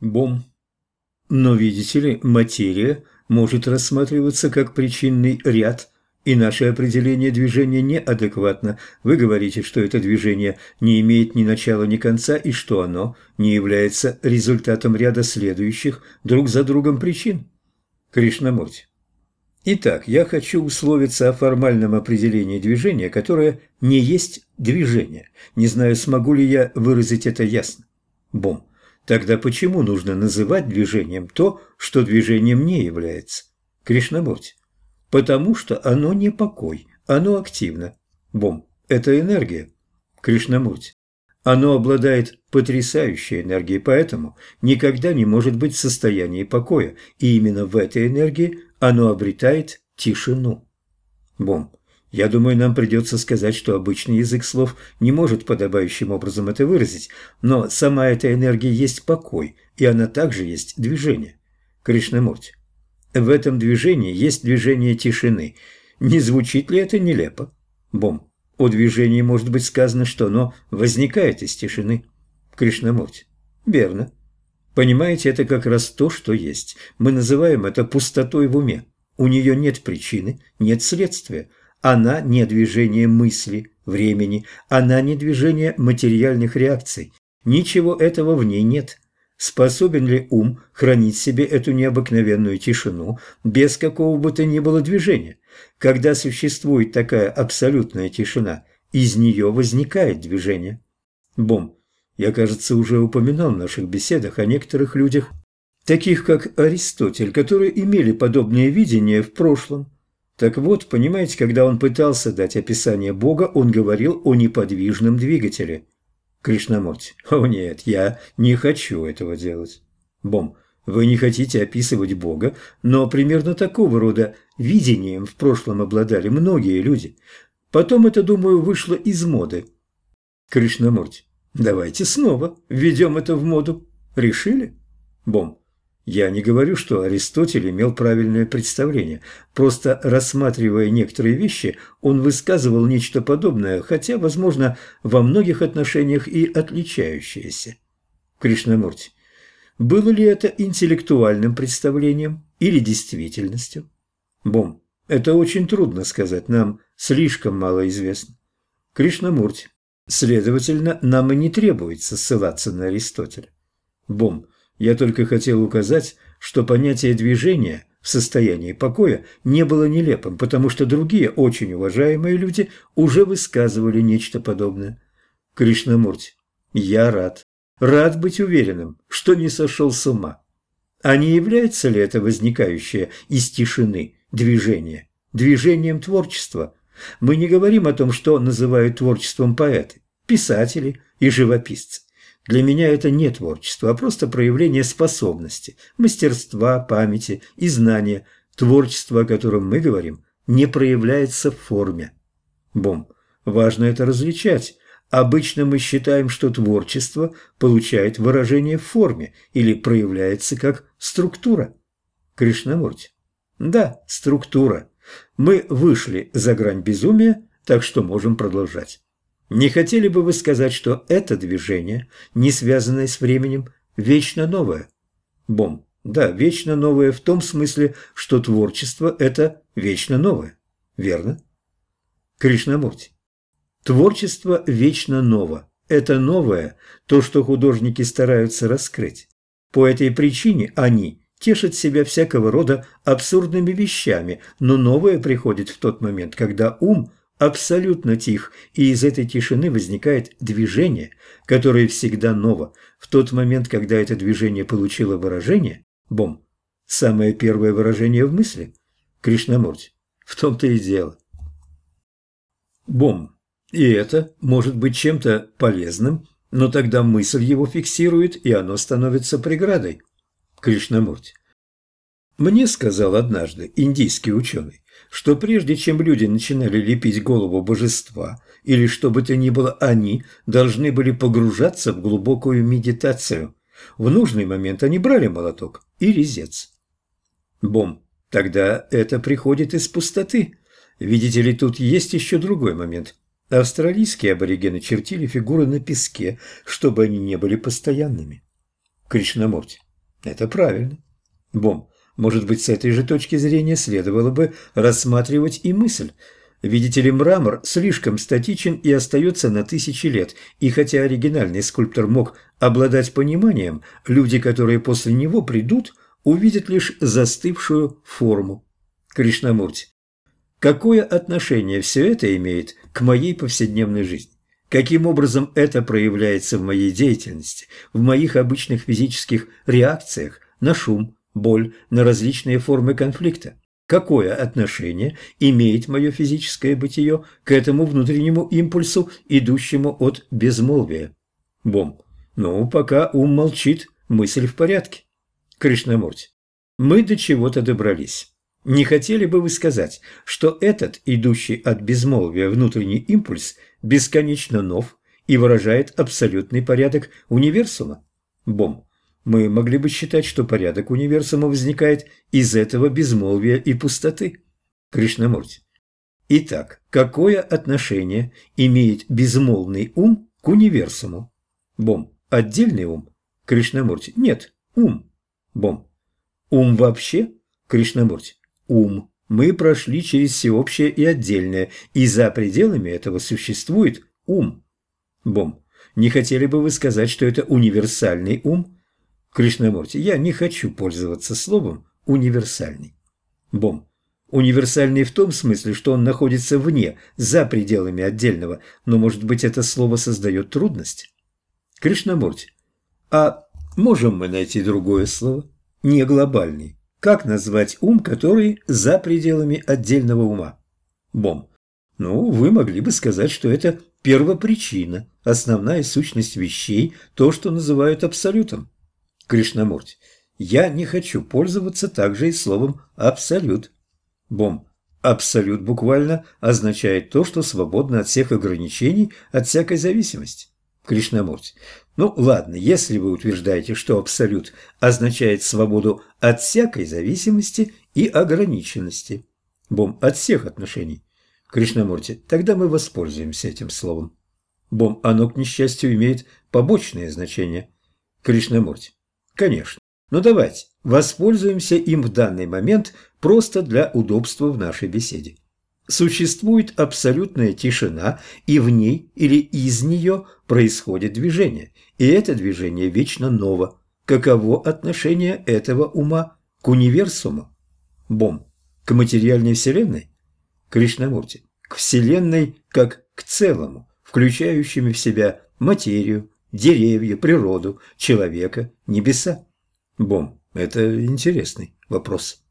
Бом. Но, видите ли, материя может рассматриваться как причинный ряд, и наше определение движения неадекватно. Вы говорите, что это движение не имеет ни начала, ни конца, и что оно не является результатом ряда следующих друг за другом причин. Кришнамурти. Итак, я хочу условиться о формальном определении движения, которое не есть движение. Не знаю, смогу ли я выразить это ясно. Бом. Тогда почему нужно называть движением то, что движением не является? Кришнамурти. Потому что оно не покой, оно активно. Бом. Это энергия. Кришнамурти. Оно обладает потрясающей энергией, поэтому никогда не может быть в состоянии покоя, и именно в этой энергии оно обретает тишину. Бом. Я думаю, нам придется сказать, что обычный язык слов не может подобающим образом это выразить, но сама эта энергия есть покой, и она также есть движение. Кришнамурти. В этом движении есть движение тишины. Не звучит ли это нелепо? Бом. О движении может быть сказано, что оно возникает из тишины. Кришнамурти. Верно. Понимаете, это как раз то, что есть. Мы называем это пустотой в уме. У нее нет причины, нет следствия. Она не движение мысли, времени, она не движение материальных реакций. Ничего этого в ней нет. Способен ли ум хранить себе эту необыкновенную тишину без какого бы то ни было движения? Когда существует такая абсолютная тишина, из нее возникает движение. Бом. Я, кажется, уже упоминал в наших беседах о некоторых людях, таких как Аристотель, которые имели подобные видения в прошлом. Так вот, понимаете, когда он пытался дать описание Бога, он говорил о неподвижном двигателе. Кришнамурти. О нет, я не хочу этого делать. Бом. Вы не хотите описывать Бога, но примерно такого рода видением в прошлом обладали многие люди. Потом это, думаю, вышло из моды. Кришнамурти. Давайте снова введем это в моду. Решили? Бом. Я не говорю, что Аристотель имел правильное представление. Просто рассматривая некоторые вещи, он высказывал нечто подобное, хотя, возможно, во многих отношениях и отличающееся. Кришнамурти. Было ли это интеллектуальным представлением или действительностью? Бом. Это очень трудно сказать, нам слишком мало известно. Кришнамурти. Следовательно, нам и не требуется ссылаться на Аристотеля. Бом, я только хотел указать, что понятие движения в состоянии покоя не было нелепым, потому что другие очень уважаемые люди уже высказывали нечто подобное. Кришнамурти, я рад. Рад быть уверенным, что не сошел с ума. А не является ли это возникающее из тишины движение движением творчества – мы не говорим о том, что называют творчеством поэты, писатели и живописцы. Для меня это не творчество, а просто проявление способности, мастерства, памяти и знания. Творчество, о котором мы говорим, не проявляется в форме. Бом. Важно это различать. Обычно мы считаем, что творчество получает выражение в форме или проявляется как структура. Кришнамурти. Да, структура. Мы вышли за грань безумия, так что можем продолжать. Не хотели бы вы сказать, что это движение, не связанное с временем, вечно новое? Бом. Да, вечно новое в том смысле, что творчество – это вечно новое. Верно? Кришнамурти. Творчество вечно ново. Это новое, то, что художники стараются раскрыть. По этой причине они – тешит себя всякого рода абсурдными вещами, но новое приходит в тот момент, когда ум абсолютно тих, и из этой тишины возникает движение, которое всегда ново. В тот момент, когда это движение получило выражение, бом, самое первое выражение в мысли, Кришнамурти, в том-то и дело. Бом. И это может быть чем-то полезным, но тогда мысль его фиксирует, и оно становится преградой. Кришнамурти. Мне сказал однажды индийский ученый, что прежде чем люди начинали лепить голову божества, или что бы то ни было, они должны были погружаться в глубокую медитацию. В нужный момент они брали молоток и резец. Бом, тогда это приходит из пустоты. Видите ли, тут есть еще другой момент. Австралийские аборигены чертили фигуры на песке, чтобы они не были постоянными. Кришнамурти. Это правильно. Бом, может быть, с этой же точки зрения следовало бы рассматривать и мысль. Видите ли, мрамор слишком статичен и остается на тысячи лет, и хотя оригинальный скульптор мог обладать пониманием, люди, которые после него придут, увидят лишь застывшую форму. Кришнамурти, какое отношение все это имеет к моей повседневной жизни? Каким образом это проявляется в моей деятельности, в моих обычных физических реакциях на шум, боль, на различные формы конфликта? Какое отношение имеет мое физическое бытие к этому внутреннему импульсу, идущему от безмолвия? Бом. Ну, пока ум молчит, мысль в порядке. Кришнамурти. Мы до чего-то добрались. Не хотели бы вы сказать, что этот, идущий от безмолвия внутренний импульс, бесконечно нов и выражает абсолютный порядок универсума? Бом. Мы могли бы считать, что порядок универсума возникает из этого безмолвия и пустоты. Кришнамурти. Итак, какое отношение имеет безмолвный ум к универсуму? Бом. Отдельный ум? Кришнамурти. Нет, ум. Бом. Ум вообще? Кришнамурти ум. Мы прошли через всеобщее и отдельное, и за пределами этого существует ум. Бом, не хотели бы вы сказать, что это универсальный ум? Кришнамурти, я не хочу пользоваться словом «универсальный». Бом, универсальный в том смысле, что он находится вне, за пределами отдельного, но, может быть, это слово создает трудность? Кришнамурти, а можем мы найти другое слово? Не глобальный. Как назвать ум, который за пределами отдельного ума? Бом. Ну, вы могли бы сказать, что это первопричина, основная сущность вещей, то, что называют абсолютом. Кришнамурти. Я не хочу пользоваться также и словом «абсолют». Бом. Абсолют буквально означает то, что свободно от всех ограничений, от всякой зависимости. Кришнамурти. Ну, ладно, если вы утверждаете, что абсолют означает свободу от всякой зависимости и ограниченности. Бом, от всех отношений. Кришнамурти, тогда мы воспользуемся этим словом. Бом, оно, к несчастью, имеет побочное значение. Кришнамурти, конечно. Но давайте воспользуемся им в данный момент просто для удобства в нашей беседе. Существует абсолютная тишина, и в ней или из нее происходит движение, и это движение вечно ново. Каково отношение этого ума к универсуму? Бом. К материальной вселенной? Кришнамурти. К вселенной как к целому, включающему в себя материю, деревья, природу, человека, небеса. Бом. Это интересный вопрос.